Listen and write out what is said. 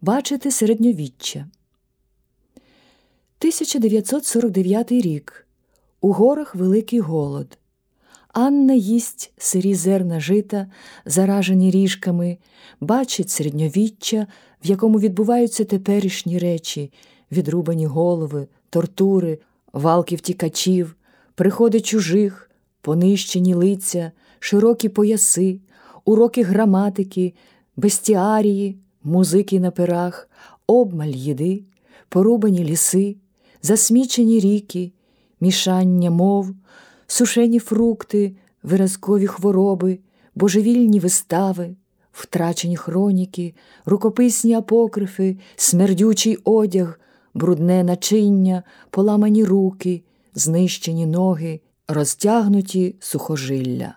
Бачити середньовіччя. 1949 рік. У горах великий голод. Анна їсть сирі зерна жита, заражені ріжками, бачить середньовіччя, в якому відбуваються теперішні речі, відрубані голови, тортури, валки втікачів, приходи чужих, понищені лиця, широкі пояси, уроки граматики, бестіарії, музики на пирах, обмаль їди, порубані ліси, засмічені ріки, мішання мов, сушені фрукти, виразкові хвороби, божевільні вистави, втрачені хроніки, рукописні апокрифи, смердючий одяг, брудне начиння, поламані руки, знищені ноги, розтягнуті сухожилля.